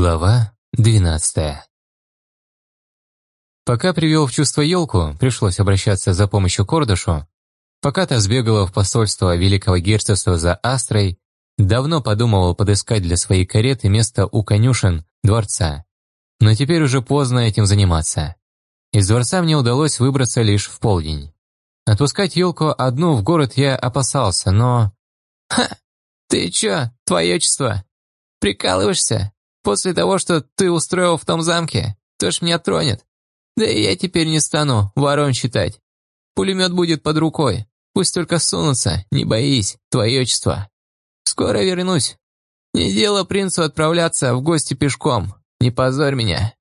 Глава двенадцатая Пока привел в чувство елку, пришлось обращаться за помощью к Ордышу, пока та сбегала в посольство Великого Герцогства за Астрой, давно подумывал подыскать для своей кареты место у конюшен дворца. Но теперь уже поздно этим заниматься. Из дворца мне удалось выбраться лишь в полдень. Отпускать елку одну в город я опасался, но... «Ха! Ты чё, твоечество? Прикалываешься?» После того, что ты устроил в том замке, кто ж меня тронет? Да и я теперь не стану ворон считать. Пулемет будет под рукой. Пусть только сунутся, не боись, твое отчество. Скоро вернусь. Не дело принцу отправляться в гости пешком. Не позорь меня.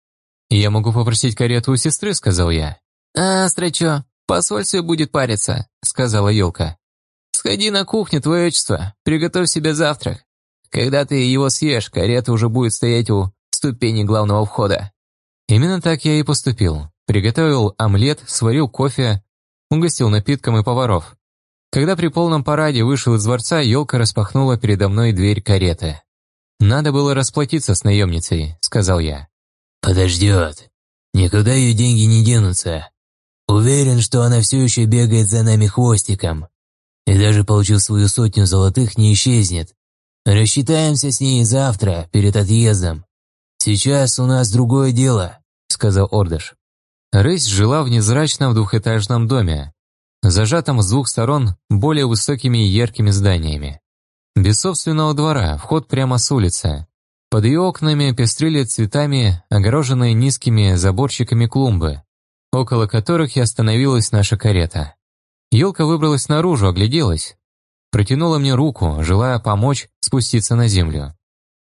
«Я могу попросить карету у сестры», — сказал я. «А, строчо, посольстве будет париться», — сказала елка. «Сходи на кухню, твое отчество, приготовь себе завтрак. Когда ты его съешь, карета уже будет стоять у ступени главного входа». Именно так я и поступил. Приготовил омлет, сварил кофе, угостил напитком и поваров. Когда при полном параде вышел из дворца, елка распахнула передо мной дверь кареты. «Надо было расплатиться с наемницей», — сказал я. «Подождет. Никуда ее деньги не денутся. Уверен, что она все еще бегает за нами хвостиком. И даже получив свою сотню золотых, не исчезнет. «Рассчитаемся с ней завтра, перед отъездом. Сейчас у нас другое дело», — сказал Ордыш. Рысь жила в незрачном двухэтажном доме, зажатом с двух сторон более высокими и яркими зданиями. Без собственного двора, вход прямо с улицы. Под ее окнами пестрили цветами, огороженные низкими заборчиками клумбы, около которых и остановилась наша карета. Елка выбралась наружу, огляделась, Протянула мне руку, желая помочь спуститься на землю.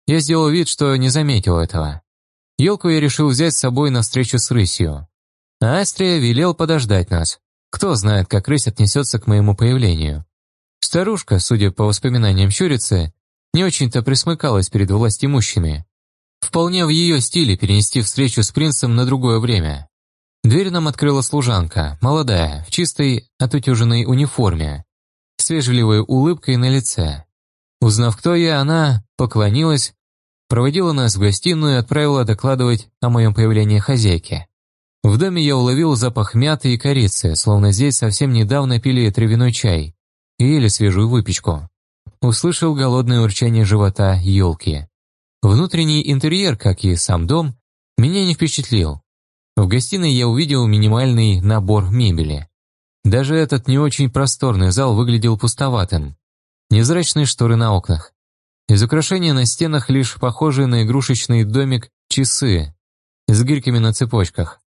Я сделал вид, что не заметил этого. Елку я решил взять с собой на встречу с рысью. А Астрия велел подождать нас. Кто знает, как рысь отнесется к моему появлению. Старушка, судя по воспоминаниям щурицы, не очень-то присмыкалась перед властимущими. Вполне в ее стиле перенести встречу с принцем на другое время. Дверь нам открыла служанка, молодая, в чистой отутюженной униформе, с вежливой улыбкой на лице. Узнав, кто я, она поклонилась, проводила нас в гостиную и отправила докладывать о моем появлении хозяйке. В доме я уловил запах мяты и корицы, словно здесь совсем недавно пили травяной чай и ели свежую выпечку. Услышал голодное урчание живота елки. Внутренний интерьер, как и сам дом, меня не впечатлил. В гостиной я увидел минимальный набор мебели. Даже этот не очень просторный зал выглядел пустоватым. Незрачные шторы на окнах. Из украшения на стенах лишь похожие на игрушечный домик часы с гирьками на цепочках.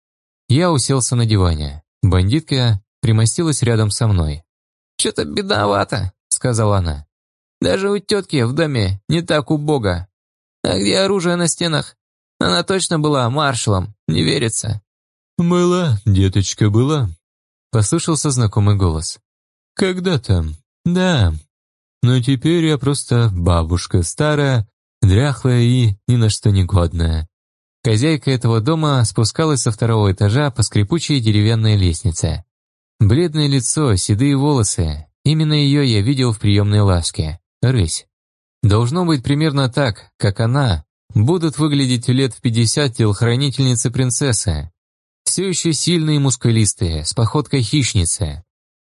Я уселся на диване. Бандитка примостилась рядом со мной. «Что-то бедновато», — сказала она. «Даже у тетки в доме не так убого. А где оружие на стенах? Она точно была маршалом, не верится». «Была, деточка, была», Послышался знакомый голос. «Когда-то, да. Но теперь я просто бабушка старая, дряхлая и ни на что не годная». Хозяйка этого дома спускалась со второго этажа по скрипучей деревянной лестнице. Бледное лицо, седые волосы. Именно ее я видел в приемной лавке. Рысь. Должно быть примерно так, как она, будут выглядеть лет в пятьдесят телохранительницы принцессы, все еще сильные мускулистые, с походкой хищницы.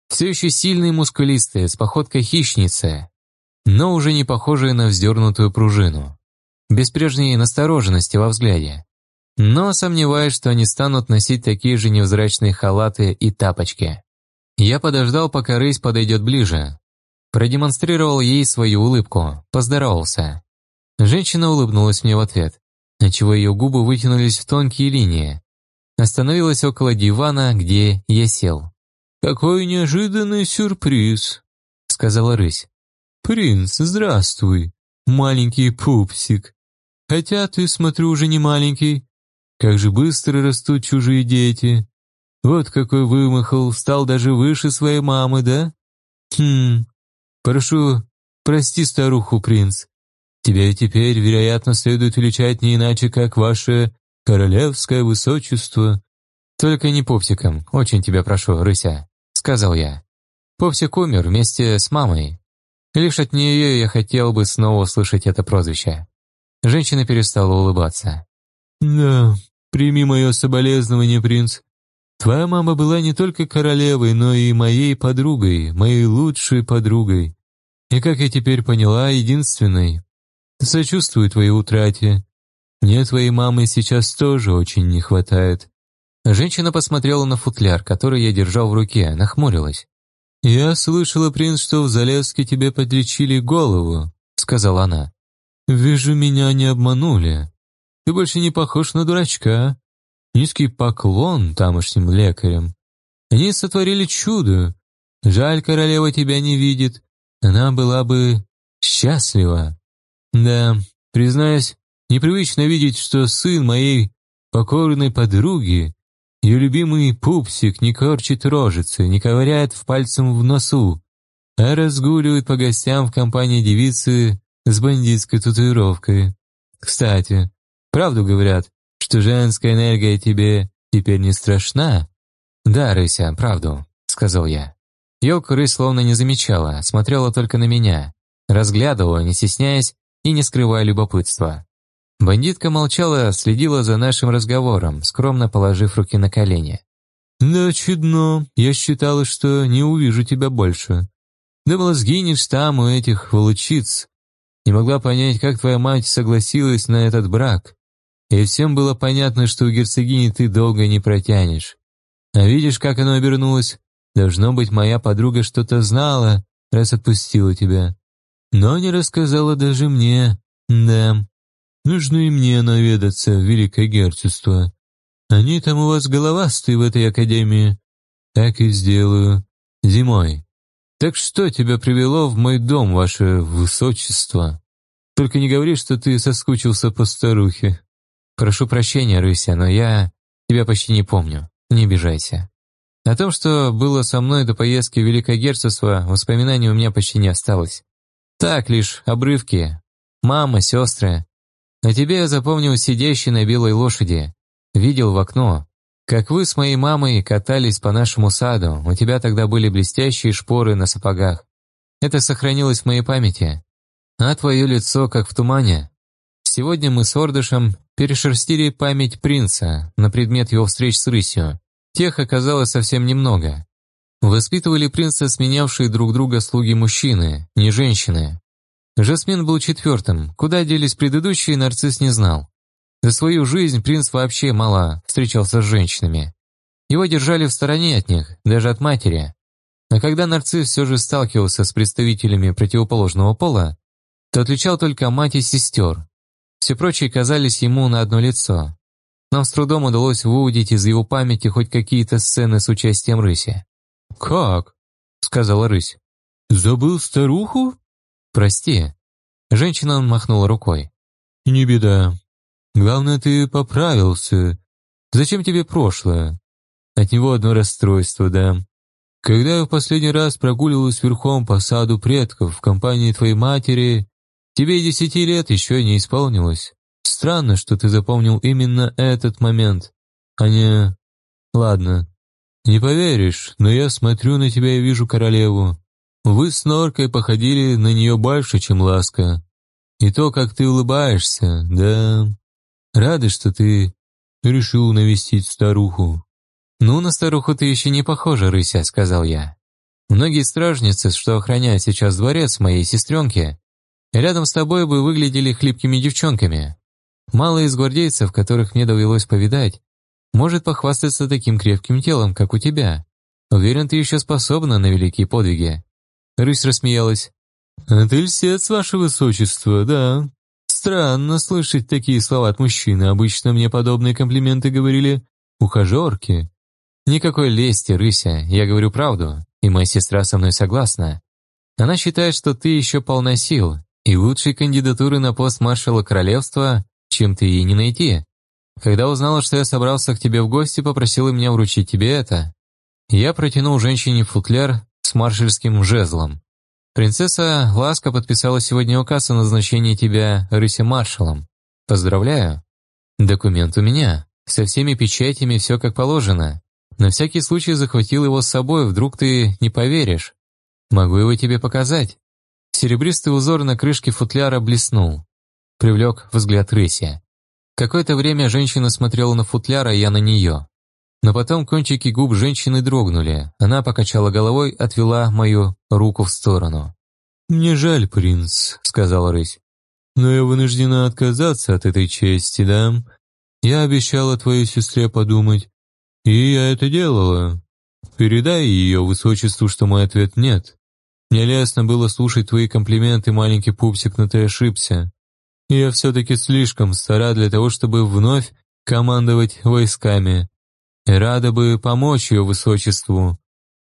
Все еще сильные мускулистые, с походкой хищницы, но уже не похожие на вздернутую пружину. Без прежней настороженности во взгляде. Но сомневаюсь, что они станут носить такие же невзрачные халаты и тапочки. Я подождал, пока рысь подойдет ближе. Продемонстрировал ей свою улыбку, поздоровался. Женщина улыбнулась мне в ответ, отчего ее губы вытянулись в тонкие линии, Остановилась около дивана, где я сел. «Какой неожиданный сюрприз», — сказала рысь. «Принц, здравствуй, маленький пупсик. Хотя ты, смотрю, уже не маленький. Как же быстро растут чужие дети. Вот какой вымахал, стал даже выше своей мамы, да? Хм, прошу, прости старуху, принц. Тебя теперь, вероятно, следует величать не иначе, как ваше королевское высочество». «Только не Пупсиком, очень тебя прошу, рыся», — сказал я. Пупсик умер вместе с мамой. Лишь от нее я хотел бы снова услышать это прозвище. Женщина перестала улыбаться. «Да, прими мое соболезнование, принц. Твоя мама была не только королевой, но и моей подругой, моей лучшей подругой. И, как я теперь поняла, единственной. Сочувствую твоей утрате. Мне твоей мамы сейчас тоже очень не хватает». Женщина посмотрела на футляр, который я держал в руке, нахмурилась. «Я слышала, принц, что в Залеске тебе подлечили голову», — сказала она. «Вижу, меня не обманули. Ты больше не похож на дурачка. Низкий поклон тамошним лекарям. Они сотворили чудо. Жаль, королева тебя не видит. Она была бы счастлива. Да, признаюсь, непривычно видеть, что сын моей покорной подруги, ее любимый пупсик, не корчит рожицы, не ковыряет в пальцем в носу, а разгуливает по гостям в компании девицы с бандитской татуировкой. Кстати, правду говорят, что женская энергия тебе теперь не страшна? Да, Рыся, правду, сказал я. Елка рысь словно не замечала, смотрела только на меня, разглядывала, не стесняясь и не скрывая любопытства. Бандитка молчала, следила за нашим разговором, скромно положив руки на колени. «Да чудно, я считала, что не увижу тебя больше. Думала, сгинешь там у этих волчиц, не могла понять, как твоя мать согласилась на этот брак. И всем было понятно, что у герцогини ты долго не протянешь. А видишь, как оно обернулось? Должно быть, моя подруга что-то знала, раз отпустила тебя. Но не рассказала даже мне. Да, нужно и мне наведаться в Великое Герцогство. Они там у вас головастые в этой академии. Так и сделаю. Зимой. Так что тебя привело в мой дом, ваше высочество? Только не говори, что ты соскучился по старухе. Прошу прощения, Рыся, но я тебя почти не помню. Не обижайся. О том, что было со мной до поездки в Великое Герцогство, воспоминаний у меня почти не осталось. Так лишь обрывки. Мама, сестры. А тебе я запомнил сидящий на белой лошади. Видел в окно, как вы с моей мамой катались по нашему саду, у тебя тогда были блестящие шпоры на сапогах. Это сохранилось в моей памяти. А твое лицо как в тумане. Сегодня мы с Ордышем перешерстили память принца на предмет его встреч с рысью. Тех оказалось совсем немного. Воспитывали принца сменявшие друг друга слуги мужчины, не женщины. Жасмин был четвертым, куда делись предыдущие, нарцисс не знал. За свою жизнь принц вообще мало встречался с женщинами. Его держали в стороне от них, даже от матери. А когда нарцисс все же сталкивался с представителями противоположного пола, то отличал только мать и сестер. Все прочие казались ему на одно лицо. Нам с трудом удалось выудить из его памяти хоть какие-то сцены с участием рыси. «Как?» — сказала рысь. «Забыл старуху?» «Прости». Женщина махнула рукой. «Не беда. Главное, ты поправился. Зачем тебе прошлое? От него одно расстройство, да. Когда я в последний раз прогуливалась верхом по саду предков в компании твоей матери, тебе десяти лет еще не исполнилось. Странно, что ты запомнил именно этот момент, а не... Ладно, не поверишь, но я смотрю на тебя и вижу королеву. Вы с Норкой походили на нее больше, чем ласка. И то, как ты улыбаешься, да... Рады, что ты решил навестить старуху». «Ну, на старуху ты еще не похожа, рыся», — сказал я. «Многие стражницы, что охраняют сейчас дворец моей сестренки, рядом с тобой бы выглядели хлипкими девчонками. Мало из гвардейцев, которых мне довелось повидать, может похвастаться таким крепким телом, как у тебя. Уверен, ты еще способна на великие подвиги». Рысь рассмеялась. «А ты льстец, ваше высочество, да. Странно слышать такие слова от мужчины. Обычно мне подобные комплименты говорили ухажерки. Никакой лести, рыся, я говорю правду, и моя сестра со мной согласна. Она считает, что ты еще полна сил, и лучшей кандидатуры на пост маршала королевства, чем ты ей не найти. Когда узнала, что я собрался к тебе в гости, попросила меня вручить тебе это. Я протянул женщине футляр с маршальским жезлом. Принцесса Ласка подписала сегодня указ о назначении тебя рыси-маршалом. Поздравляю. Документ у меня. Со всеми печатями все как положено. На всякий случай захватил его с собой, вдруг ты не поверишь. Могу его тебе показать. Серебристый узор на крышке футляра блеснул. привлек взгляд рыси. Какое-то время женщина смотрела на футляр, а я на нее. Но потом кончики губ женщины дрогнули. Она покачала головой, отвела мою руку в сторону. «Мне жаль, принц», — сказала рысь. «Но я вынуждена отказаться от этой чести, да? Я обещала твоей сестре подумать, и я это делала. Передай ее высочеству, что мой ответ нет. Мне лестно было слушать твои комплименты, маленький пупсик, но ты ошибся. Я все-таки слишком стара для того, чтобы вновь командовать войсками. Рада бы помочь ее высочеству.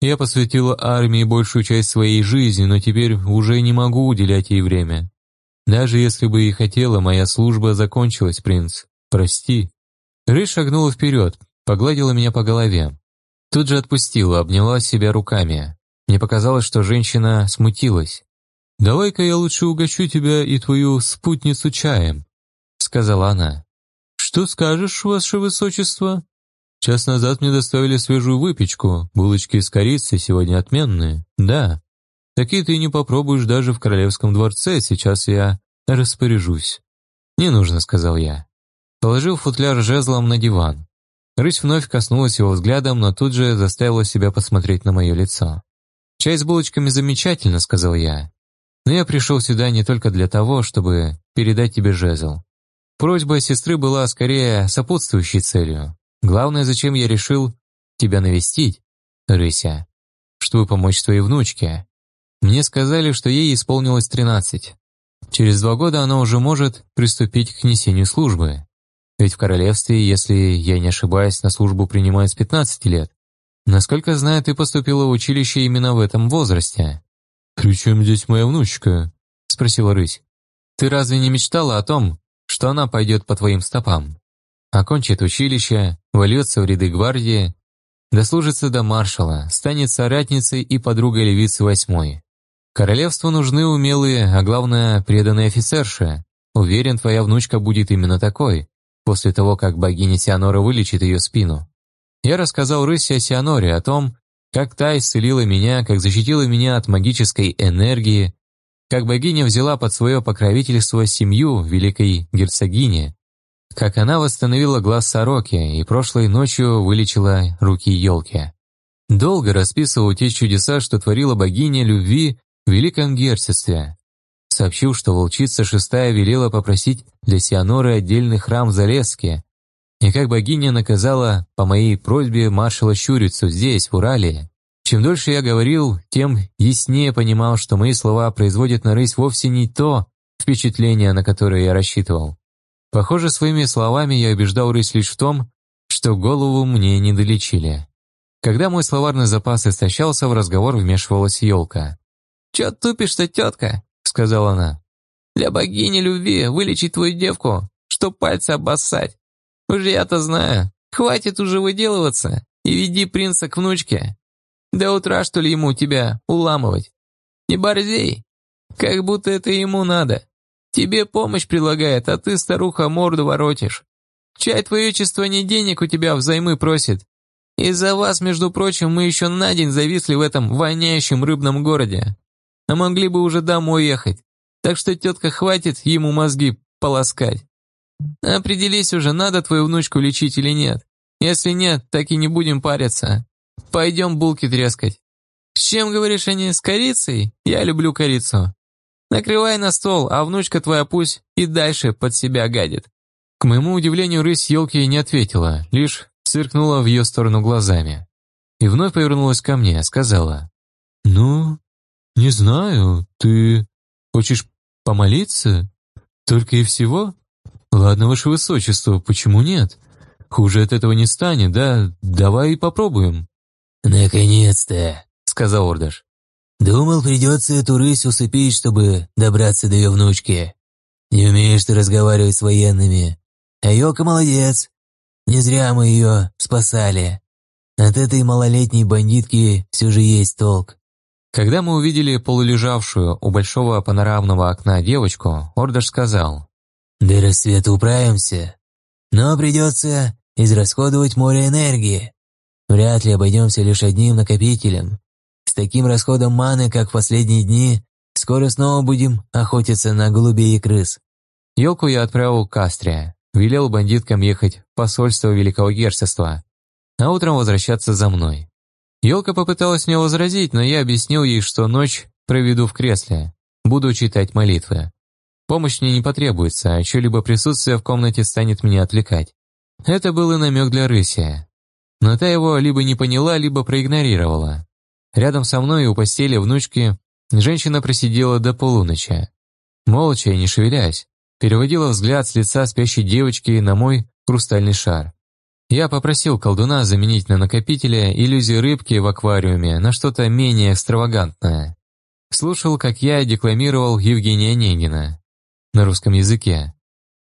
Я посвятила армии большую часть своей жизни, но теперь уже не могу уделять ей время. Даже если бы и хотела, моя служба закончилась, принц. Прости». Рысь шагнула вперед, погладила меня по голове. Тут же отпустила, обняла себя руками. Мне показалось, что женщина смутилась. «Давай-ка я лучше угощу тебя и твою спутницу чаем», — сказала она. «Что скажешь, ваше высочество?» «Час назад мне доставили свежую выпечку, булочки с корицей сегодня отменные. Да, такие ты не попробуешь даже в королевском дворце, сейчас я распоряжусь». «Не нужно», — сказал я. Положил футляр жезлом на диван. Рысь вновь коснулась его взглядом, но тут же заставила себя посмотреть на мое лицо. «Чай с булочками замечательно», — сказал я. «Но я пришел сюда не только для того, чтобы передать тебе жезл. Просьба сестры была скорее сопутствующей целью. Главное, зачем я решил тебя навестить, Рыся, чтобы помочь твоей внучке. Мне сказали, что ей исполнилось тринадцать. Через два года она уже может приступить к несению службы. Ведь в королевстве, если я не ошибаюсь, на службу принимают с 15 лет. Насколько знаю, ты поступила в училище именно в этом возрасте. «При чем здесь моя внучка?» — спросила рысь. «Ты разве не мечтала о том, что она пойдет по твоим стопам? Окончит училище, вольется в ряды гвардии, дослужится до маршала, станет соратницей и подругой левицы восьмой. Королевству нужны умелые, а главное, преданные офицерши. Уверен, твоя внучка будет именно такой, после того, как богиня Сианора вылечит ее спину. Я рассказал Рысе о Сианоре, о том, как та исцелила меня, как защитила меня от магической энергии, как богиня взяла под свое покровительство семью великой герцогини, как она восстановила глаз сороки и прошлой ночью вылечила руки елки. Долго расписывал те чудеса, что творила богиня любви в великом герцогстве, сообщил, что волчица шестая велела попросить для Сианоры отдельный храм в Залеске, и как богиня наказала по моей просьбе маршала Щурицу здесь, в Урале. Чем дольше я говорил, тем яснее понимал, что мои слова производят на рысь вовсе не то впечатление, на которое я рассчитывал. Похоже, своими словами я убеждал рысь лишь в том, что голову мне не долечили. Когда мой словарный запас истощался, в разговор вмешивалась елка. «Чё тупишь-то, тетка?» сказала она. «Для богини любви вылечить твою девку, чтоб пальцы обоссать. Уже я-то знаю. Хватит уже выделываться и веди принца к внучке. До утра, что ли, ему тебя уламывать? Не борзей. Как будто это ему надо. Тебе помощь предлагает, а ты, старуха, морду воротишь. Чай твое чувство не денег у тебя взаймы просит. Из-за вас, между прочим, мы еще на день зависли в этом воняющем рыбном городе а могли бы уже домой ехать. Так что, тетка, хватит ему мозги полоскать. Определись уже, надо твою внучку лечить или нет. Если нет, так и не будем париться. Пойдем булки трескать. С чем, говоришь, они, с корицей? Я люблю корицу. Накрывай на стол, а внучка твоя пусть и дальше под себя гадит. К моему удивлению, рысь елки не ответила, лишь сверкнула в ее сторону глазами. И вновь повернулась ко мне, сказала, «Ну, «Не знаю, ты хочешь помолиться? Только и всего? Ладно, ваше высочество, почему нет? Хуже от этого не станет, да? Давай попробуем». «Наконец-то», — сказал Ордаш. «Думал, придется эту рысь усыпить, чтобы добраться до ее внучки. Не умеешь ты разговаривать с военными. А Йока молодец. Не зря мы ее спасали. От этой малолетней бандитки все же есть толк. Когда мы увидели полулежавшую у большого панорамного окна девочку, Ордаш сказал, «До рассвета управимся, но придется израсходовать море энергии. Вряд ли обойдемся лишь одним накопителем. Таким расходом маны, как в последние дни, скоро снова будем охотиться на голубей и крыс. Елку я отправил к Астре, велел бандиткам ехать в посольство Великого Герцогства, а утром возвращаться за мной. Елка попыталась мне возразить, но я объяснил ей, что ночь проведу в кресле, буду читать молитвы. Помощь мне не потребуется, а чье-либо присутствие в комнате станет меня отвлекать. Это был и намек для рыси. Но та его либо не поняла, либо проигнорировала. Рядом со мной у постели внучки женщина просидела до полуночи. Молча и не шевелясь, переводила взгляд с лица спящей девочки на мой хрустальный шар. Я попросил колдуна заменить на накопителе иллюзию рыбки в аквариуме на что-то менее экстравагантное. Слушал, как я декламировал Евгения Негина на русском языке,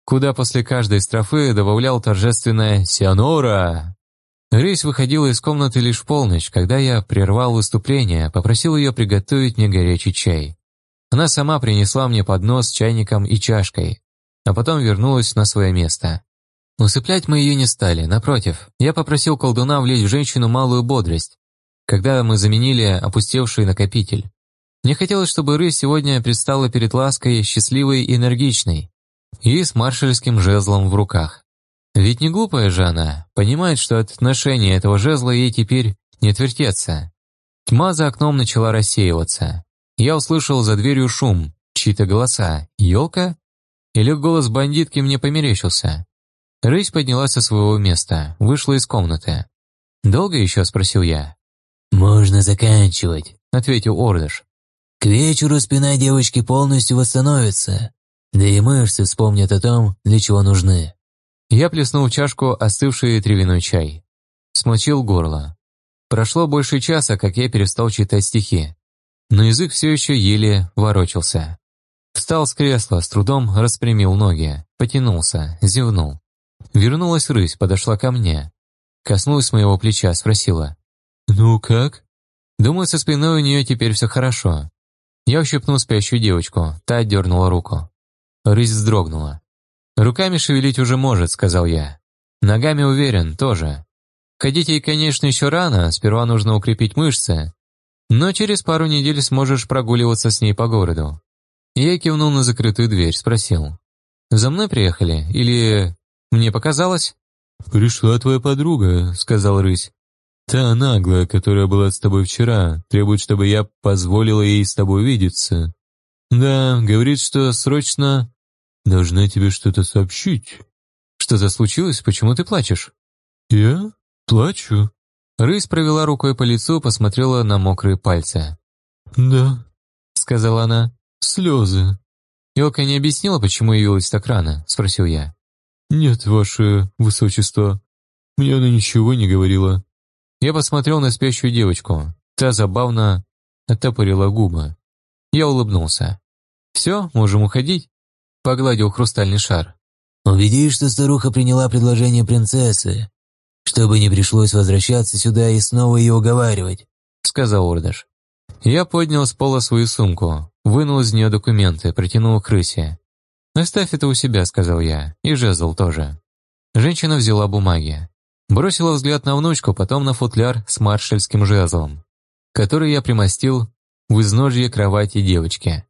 куда после каждой строфы добавлял торжественное «Сианора». Рейс выходила из комнаты лишь в полночь, когда я прервал выступление, попросил ее приготовить мне горячий чай. Она сама принесла мне поднос с чайником и чашкой, а потом вернулась на свое место. Усыплять мы ее не стали, напротив, я попросил колдуна влить в женщину малую бодрость, когда мы заменили опустевший накопитель. Мне хотелось, чтобы Ры сегодня предстала перед лаской счастливой и энергичной, и с маршальским жезлом в руках. Ведь не глупая же она, понимает, что от отношения этого жезла ей теперь не отвертеться. Тьма за окном начала рассеиваться. Я услышал за дверью шум, чьи-то голоса. «Елка?» Или голос бандитки мне померещился. Рысь поднялась со своего места, вышла из комнаты. «Долго еще?» – спросил я. «Можно заканчивать», – ответил Ордыш. «К вечеру спина девочки полностью восстановится, да и мышцы вспомнят о том, для чего нужны». Я плеснул в чашку остывший травяной чай. Смочил горло. Прошло больше часа, как я перестал читать стихи. Но язык все еще еле ворочался. Встал с кресла, с трудом распрямил ноги, потянулся, зевнул. Вернулась рысь, подошла ко мне. Коснулась моего плеча, спросила. «Ну как?» Думаю, со спиной у нее теперь все хорошо. Я ущипнул спящую девочку, та отдернула руку. Рысь вздрогнула. «Руками шевелить уже может», — сказал я. «Ногами уверен, тоже. Ходить ей, конечно, еще рано, сперва нужно укрепить мышцы, но через пару недель сможешь прогуливаться с ней по городу». Я кивнул на закрытую дверь, спросил. «За мной приехали? Или мне показалось?» «Пришла твоя подруга», — сказал рысь. «Та наглая, которая была с тобой вчера, требует, чтобы я позволила ей с тобой видеться. Да, говорит, что срочно должна тебе что-то сообщить». «Что-то случилось? Почему ты плачешь?» «Я? Плачу?» Рысь провела рукой по лицу, посмотрела на мокрые пальцы. «Да», — сказала она, — «слезы». «Елка не объяснила, почему явилась так рано?» — спросил я. «Нет, ваше высочество, мне она ничего не говорила». Я посмотрел на спящую девочку. Та забавно оттопырила губы. Я улыбнулся. «Все, можем уходить?» Погладил хрустальный шар. «Убедись, что старуха приняла предложение принцессы, чтобы не пришлось возвращаться сюда и снова ее уговаривать», сказал Ордаш. Я поднял с пола свою сумку, вынул из нее документы, протянул к рысе. «Оставь это у себя», — сказал я, — «и жезл тоже». Женщина взяла бумаги. Бросила взгляд на внучку, потом на футляр с маршальским жезлом, который я примостил в изножье кровати девочки.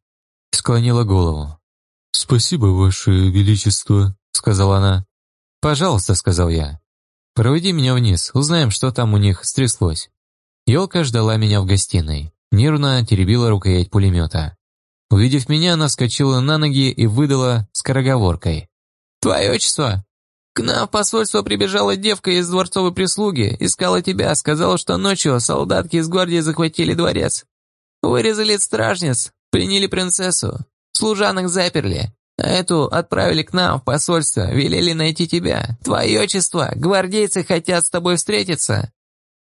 Склонила голову. «Спасибо, Ваше Величество», — сказала она. «Пожалуйста», — сказал я. «Проводи меня вниз, узнаем, что там у них стряслось». Елка ждала меня в гостиной, нервно теребила рукоять пулемета. Увидев меня, она вскочила на ноги и выдала скороговоркой. «Твое отчество! К нам в посольство прибежала девка из дворцовой прислуги, искала тебя, сказала, что ночью солдатки из гвардии захватили дворец. Вырезали стражниц, приняли принцессу, служанок заперли, а эту отправили к нам в посольство, велели найти тебя. Твое отчество, гвардейцы хотят с тобой встретиться.